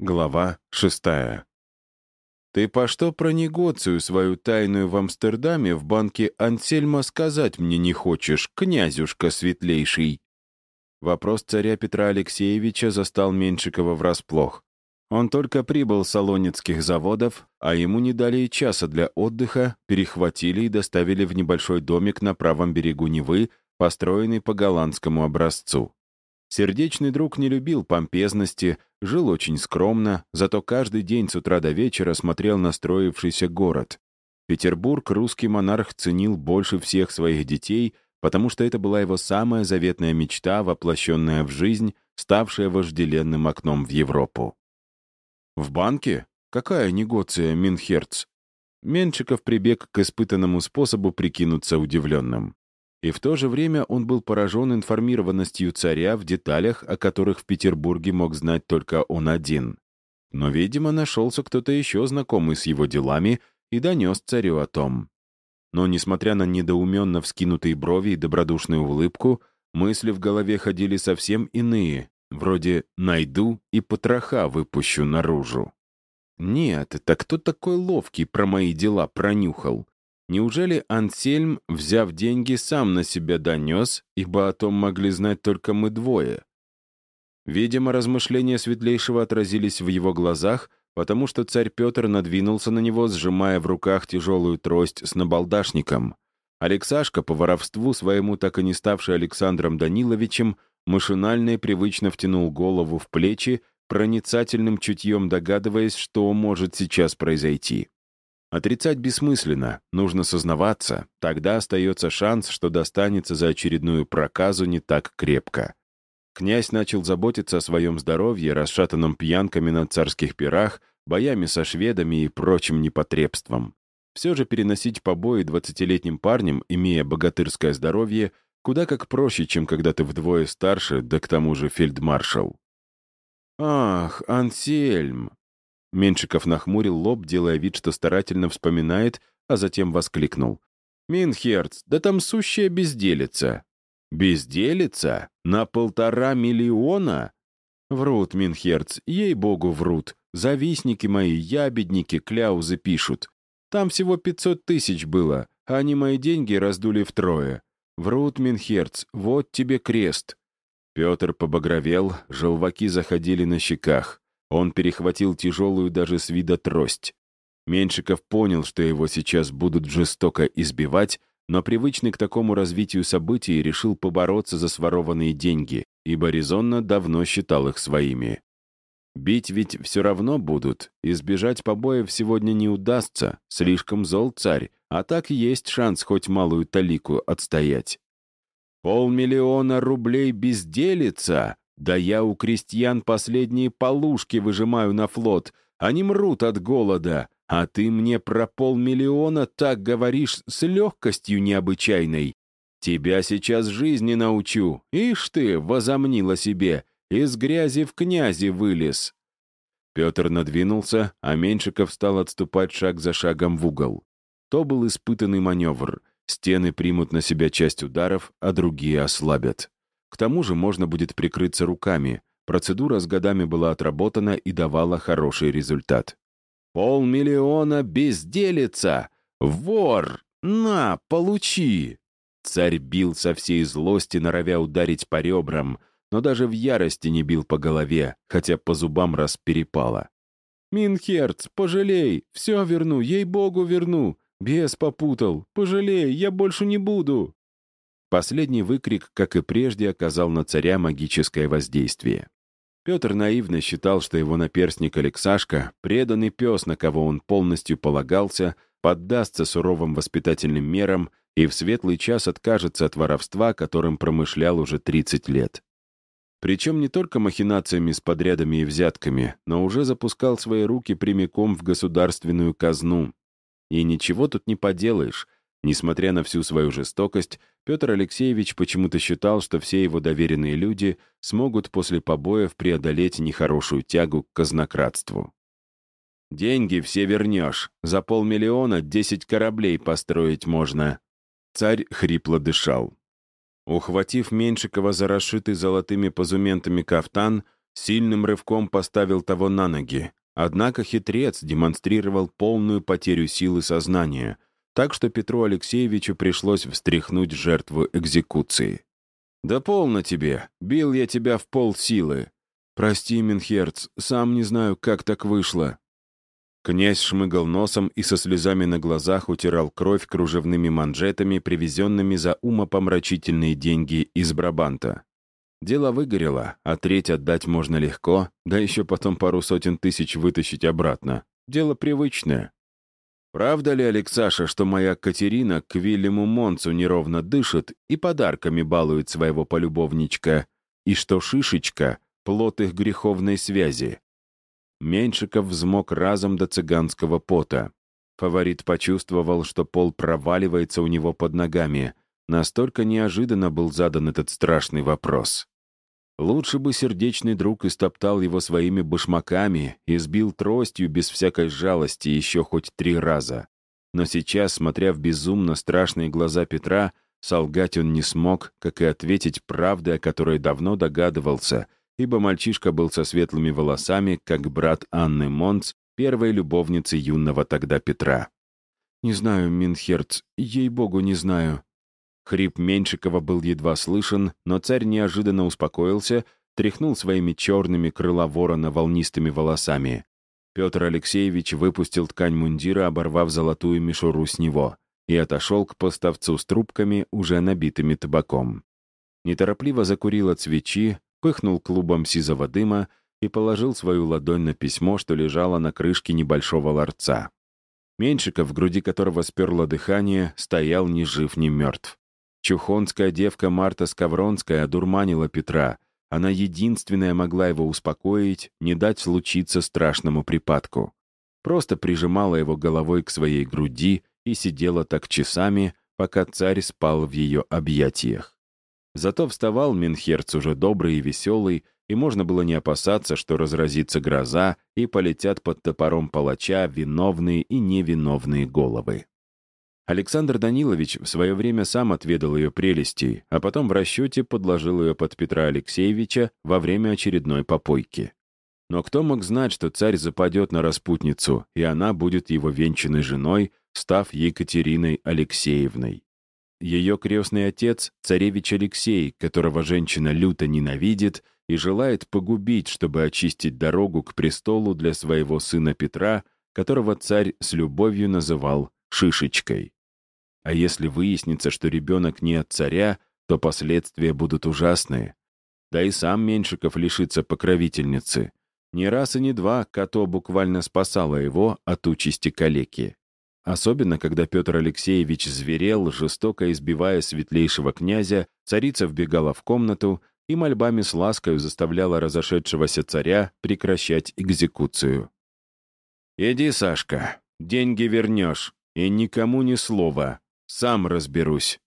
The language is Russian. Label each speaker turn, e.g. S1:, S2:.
S1: Глава шестая. «Ты по что про негоцию свою тайную в Амстердаме в банке Ансельма сказать мне не хочешь, князюшка светлейший?» Вопрос царя Петра Алексеевича застал Меньшикова врасплох. Он только прибыл с салонецких заводов, а ему не дали и часа для отдыха, перехватили и доставили в небольшой домик на правом берегу Невы, построенный по голландскому образцу. Сердечный друг не любил помпезности, жил очень скромно, зато каждый день с утра до вечера смотрел на строившийся город. Петербург русский монарх ценил больше всех своих детей, потому что это была его самая заветная мечта, воплощенная в жизнь, ставшая вожделенным окном в Европу. «В банке? Какая негоция, Минхерц?» Меншиков прибег к испытанному способу прикинуться удивленным. И в то же время он был поражен информированностью царя в деталях, о которых в Петербурге мог знать только он один. Но, видимо, нашелся кто-то еще знакомый с его делами и донес царю о том. Но, несмотря на недоуменно вскинутые брови и добродушную улыбку, мысли в голове ходили совсем иные, вроде «найду и потроха выпущу наружу». Нет, это кто такой ловкий про мои дела пронюхал? Неужели Ансельм, взяв деньги, сам на себя донес, ибо о том могли знать только мы двое? Видимо, размышления Светлейшего отразились в его глазах, потому что царь Петр надвинулся на него, сжимая в руках тяжелую трость с набалдашником. Алексашка, по воровству своему так и не ставший Александром Даниловичем, машинально и привычно втянул голову в плечи, проницательным чутьем догадываясь, что может сейчас произойти. Отрицать бессмысленно, нужно сознаваться, тогда остается шанс, что достанется за очередную проказу не так крепко. Князь начал заботиться о своем здоровье, расшатанном пьянками на царских пирах, боями со шведами и прочим непотребством. Все же переносить побои двадцатилетним парнем, имея богатырское здоровье, куда как проще, чем когда ты вдвое старше, да к тому же фельдмаршал. «Ах, Ансельм!» Меншиков нахмурил лоб, делая вид, что старательно вспоминает, а затем воскликнул. «Минхерц, да там сущая безделица!» «Безделица? На полтора миллиона?» «Врут, Минхерц, ей-богу, врут. Завистники мои, ябедники, кляузы пишут. Там всего пятьсот тысяч было, а они мои деньги раздули втрое. Врут, Минхерц, вот тебе крест». Петр побагровел, желваки заходили на щеках. Он перехватил тяжелую даже с вида трость. Меньшиков понял, что его сейчас будут жестоко избивать, но привычный к такому развитию событий решил побороться за сворованные деньги, ибо резонно давно считал их своими. Бить ведь все равно будут, избежать побоев сегодня не удастся, слишком зол царь, а так есть шанс хоть малую талику отстоять. Полмиллиона рублей безделица! Да я у крестьян последние полушки выжимаю на флот. Они мрут от голода. А ты мне про полмиллиона так говоришь с легкостью необычайной. Тебя сейчас жизни научу. Ишь ты, возомнила себе, из грязи в князи вылез. Петр надвинулся, а Меньшиков стал отступать шаг за шагом в угол. То был испытанный маневр. Стены примут на себя часть ударов, а другие ослабят. К тому же можно будет прикрыться руками. Процедура с годами была отработана и давала хороший результат. «Полмиллиона безделица! Вор! На, получи!» Царь бил со всей злости, норовя ударить по ребрам, но даже в ярости не бил по голове, хотя по зубам раз перепало. «Минхерц, пожалей! Все верну, ей-богу верну! Бес попутал! Пожалей, я больше не буду!» Последний выкрик, как и прежде, оказал на царя магическое воздействие. Петр наивно считал, что его наперстник Алексашка, преданный пес, на кого он полностью полагался, поддастся суровым воспитательным мерам и в светлый час откажется от воровства, которым промышлял уже 30 лет. Причем не только махинациями с подрядами и взятками, но уже запускал свои руки прямиком в государственную казну. И ничего тут не поделаешь. Несмотря на всю свою жестокость, Петр Алексеевич почему-то считал, что все его доверенные люди смогут после побоев преодолеть нехорошую тягу к казнократству. «Деньги все вернешь. За полмиллиона десять кораблей построить можно». Царь хрипло дышал. Ухватив Меньшикова за расшитый золотыми позументами кафтан, Сильным рывком поставил того на ноги. Однако хитрец демонстрировал полную потерю силы сознания, так что Петру Алексеевичу пришлось встряхнуть жертву экзекуции. «Да полно тебе! Бил я тебя в полсилы! Прости, Минхерц, сам не знаю, как так вышло!» Князь шмыгал носом и со слезами на глазах утирал кровь кружевными манжетами, привезенными за умопомрачительные деньги из Брабанта. Дело выгорело, а треть отдать можно легко, да еще потом пару сотен тысяч вытащить обратно. Дело привычное. Правда ли, Алексаша, что моя Катерина к Вильяму Монцу неровно дышит и подарками балует своего полюбовничка, и что Шишечка — плод их греховной связи? Меньшиков взмок разом до цыганского пота. Фаворит почувствовал, что пол проваливается у него под ногами — Настолько неожиданно был задан этот страшный вопрос. Лучше бы сердечный друг истоптал его своими башмаками и сбил тростью без всякой жалости еще хоть три раза. Но сейчас, смотря в безумно страшные глаза Петра, солгать он не смог, как и ответить правды, о которой давно догадывался, ибо мальчишка был со светлыми волосами, как брат Анны Монц, первой любовницы юного тогда Петра. «Не знаю, Минхерц, ей-богу, не знаю», Хрип Меньшикова был едва слышен, но царь неожиданно успокоился, тряхнул своими черными крыла ворона волнистыми волосами. Петр Алексеевич выпустил ткань мундира, оборвав золотую мишуру с него, и отошел к поставцу с трубками, уже набитыми табаком. Неторопливо закурил от свечи, пыхнул клубом сизого дыма и положил свою ладонь на письмо, что лежало на крышке небольшого ларца. Меньшиков, в груди которого сперло дыхание, стоял ни жив, ни мертв. Чухонская девка Марта Скавронская одурманила Петра. Она единственная могла его успокоить, не дать случиться страшному припадку. Просто прижимала его головой к своей груди и сидела так часами, пока царь спал в ее объятиях. Зато вставал Минхерц уже добрый и веселый, и можно было не опасаться, что разразится гроза и полетят под топором палача виновные и невиновные головы. Александр Данилович в свое время сам отведал ее прелестей, а потом в расчете подложил ее под Петра Алексеевича во время очередной попойки. Но кто мог знать, что царь западет на распутницу, и она будет его венчанной женой, став Екатериной Алексеевной. Ее крестный отец — царевич Алексей, которого женщина люто ненавидит и желает погубить, чтобы очистить дорогу к престолу для своего сына Петра, которого царь с любовью называл Шишечкой. А если выяснится, что ребенок не от царя, то последствия будут ужасные. Да и сам Меньшиков лишится покровительницы. Не раз и не два Като буквально спасала его от участи калеки. Особенно, когда Петр Алексеевич зверел, жестоко избивая светлейшего князя, царица вбегала в комнату и мольбами с ласкою заставляла разошедшегося царя прекращать экзекуцию. «Иди, Сашка, деньги вернешь, и никому ни слова», сам разберусь.